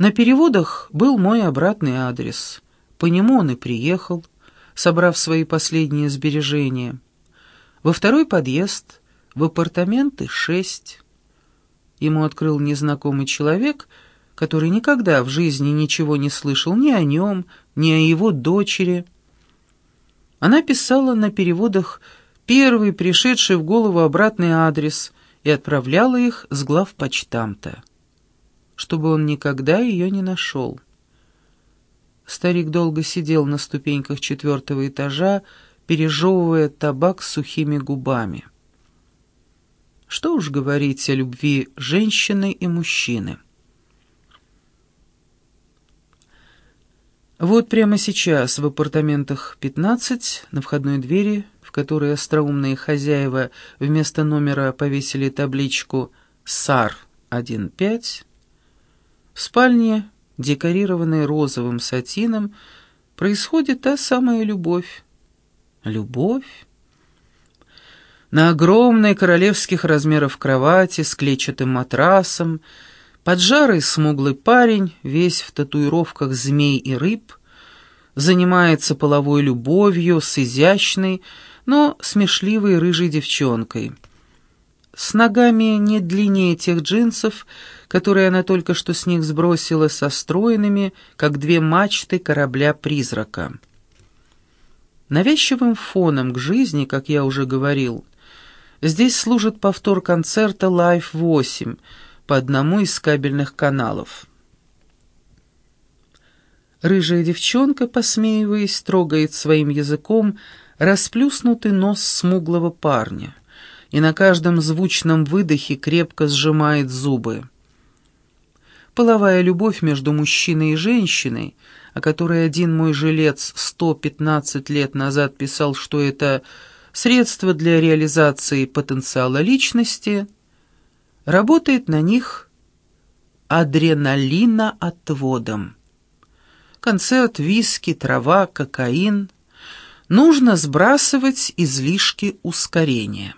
На переводах был мой обратный адрес. По нему он и приехал, собрав свои последние сбережения. Во второй подъезд, в апартаменты шесть. Ему открыл незнакомый человек, который никогда в жизни ничего не слышал ни о нем, ни о его дочери. Она писала на переводах первый пришедший в голову обратный адрес и отправляла их с главпочтамта чтобы он никогда ее не нашел. Старик долго сидел на ступеньках четвертого этажа, пережевывая табак сухими губами. Что уж говорить о любви женщины и мужчины. Вот прямо сейчас в апартаментах 15 на входной двери, в которой остроумные хозяева вместо номера повесили табличку «САР 1.5», в спальне, декорированной розовым сатином, происходит та самая любовь. Любовь? На огромной королевских размеров кровати с клетчатым матрасом, поджарый смуглый парень, весь в татуировках змей и рыб, занимается половой любовью с изящной, но смешливой рыжей девчонкой. С ногами не длиннее тех джинсов, которые она только что с них сбросила со стройными, как две мачты корабля-призрака. Навязчивым фоном к жизни, как я уже говорил, здесь служит повтор концерта Live 8 по одному из кабельных каналов. Рыжая девчонка, посмеиваясь, трогает своим языком расплюснутый нос смуглого парня и на каждом звучном выдохе крепко сжимает зубы. Половая любовь между мужчиной и женщиной, о которой один мой жилец 115 лет назад писал, что это средство для реализации потенциала личности, работает на них адреналиноотводом. Концерт, виски, трава, кокаин. Нужно сбрасывать излишки ускорения.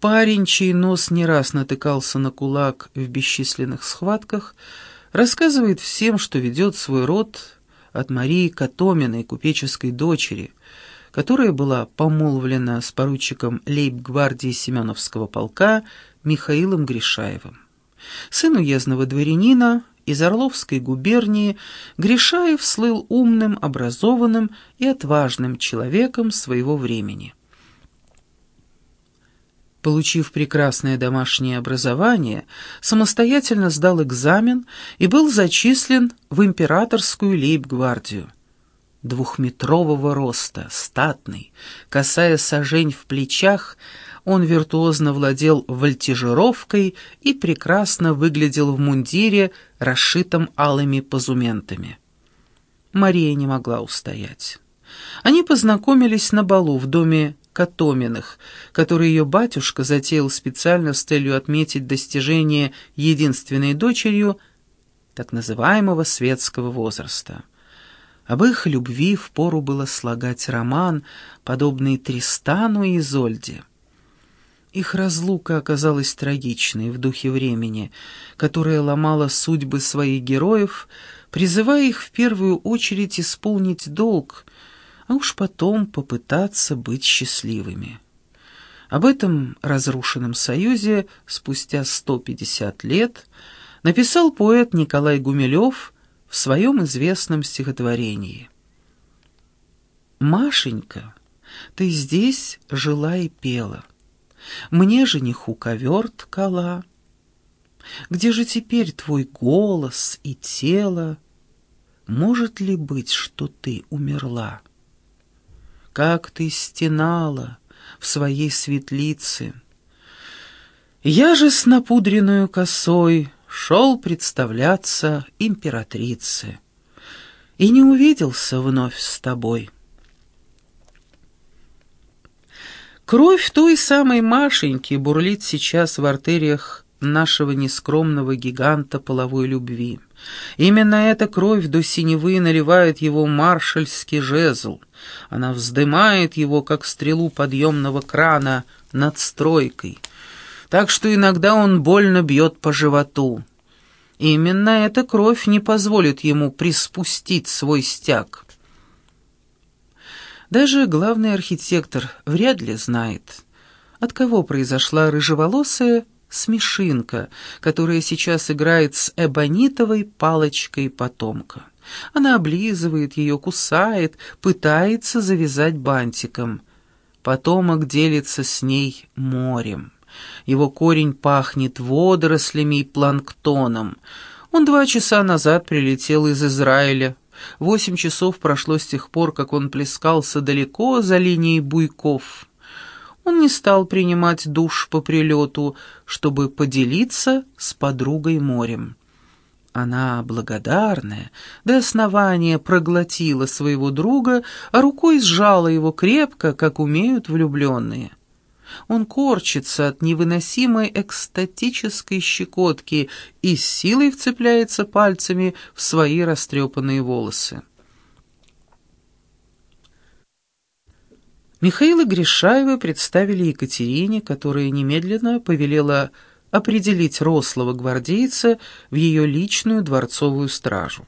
Парень, чей нос не раз натыкался на кулак в бесчисленных схватках, рассказывает всем, что ведет свой род от Марии Катоминой, купеческой дочери, которая была помолвлена с поручиком лейб-гвардии Семеновского полка Михаилом Гришаевым. Сын уездного дворянина из Орловской губернии, Гришаев слыл умным, образованным и отважным человеком своего времени. Получив прекрасное домашнее образование, самостоятельно сдал экзамен и был зачислен в императорскую лейб-гвардию. Двухметрового роста, статный, касая сажень в плечах, он виртуозно владел вольтижировкой и прекрасно выглядел в мундире, расшитом алыми позументами. Мария не могла устоять. Они познакомились на балу в доме Котоминых, который ее батюшка затеял специально с целью отметить достижение единственной дочерью так называемого светского возраста. Об их любви впору было слагать роман, подобный Тристану и Изольде. Их разлука оказалась трагичной в духе времени, которое ломало судьбы своих героев, призывая их в первую очередь исполнить долг — а уж потом попытаться быть счастливыми. Об этом разрушенном союзе спустя 150 лет написал поэт Николай Гумилев в своем известном стихотворении. «Машенька, ты здесь жила и пела, мне жениху ковер ткала. Где же теперь твой голос и тело? Может ли быть, что ты умерла?» Как ты стенала в своей светлице. Я же с напудренную косой шел представляться императрице и не увиделся вновь с тобой. Кровь той самой Машеньки бурлит сейчас в артериях нашего нескромного гиганта половой любви. Именно эта кровь до синевы наливает его маршальский жезл. Она вздымает его, как стрелу подъемного крана, над стройкой. так что иногда он больно бьет по животу. Именно эта кровь не позволит ему приспустить свой стяг. Даже главный архитектор вряд ли знает, от кого произошла рыжеволосая смешинка, которая сейчас играет с эбонитовой палочкой потомка. Она облизывает ее, кусает, пытается завязать бантиком. Потомок делится с ней морем. Его корень пахнет водорослями и планктоном. Он два часа назад прилетел из Израиля. Восемь часов прошло с тех пор, как он плескался далеко за линией буйков. Он не стал принимать душ по прилету, чтобы поделиться с подругой морем. Она, благодарная, до основания проглотила своего друга, а рукой сжала его крепко, как умеют влюбленные. Он корчится от невыносимой экстатической щекотки и с силой вцепляется пальцами в свои растрепанные волосы. Михаила Гришаева представили Екатерине, которая немедленно повелела определить рослого гвардейца в ее личную дворцовую стражу.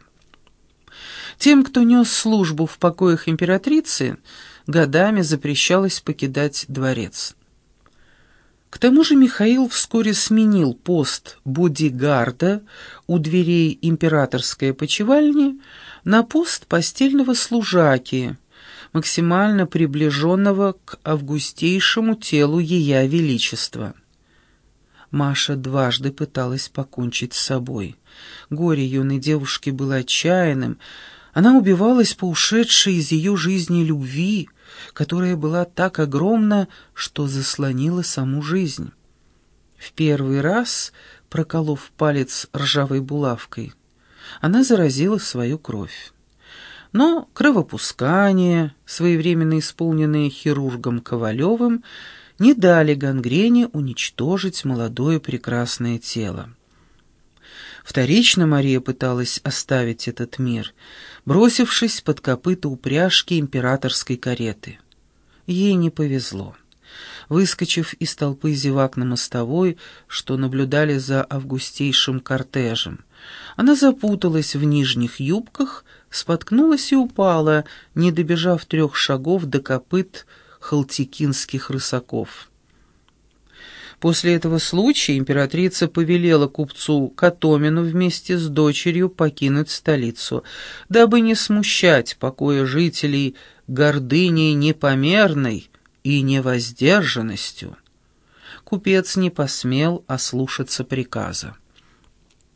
Тем, кто нес службу в покоях императрицы, годами запрещалось покидать дворец. К тому же Михаил вскоре сменил пост бодигарда у дверей императорской опочивальни на пост постельного служаки, максимально приближенного к августейшему телу Ея Величества. Маша дважды пыталась покончить с собой. Горе юной девушки было отчаянным. Она убивалась по ушедшей из ее жизни любви, которая была так огромна, что заслонила саму жизнь. В первый раз, проколов палец ржавой булавкой, она заразила свою кровь. Но кровопускание, своевременно исполненное хирургом Ковалевым, не дали гангрене уничтожить молодое прекрасное тело. Вторично Мария пыталась оставить этот мир, бросившись под копыта упряжки императорской кареты. Ей не повезло. Выскочив из толпы зевак на мостовой, что наблюдали за августейшим кортежем, она запуталась в нижних юбках, споткнулась и упала, не добежав трех шагов до копыт халтикинских рысаков. После этого случая императрица повелела купцу Катомину вместе с дочерью покинуть столицу, дабы не смущать покоя жителей гордыней непомерной и невоздержанностью. Купец не посмел ослушаться приказа.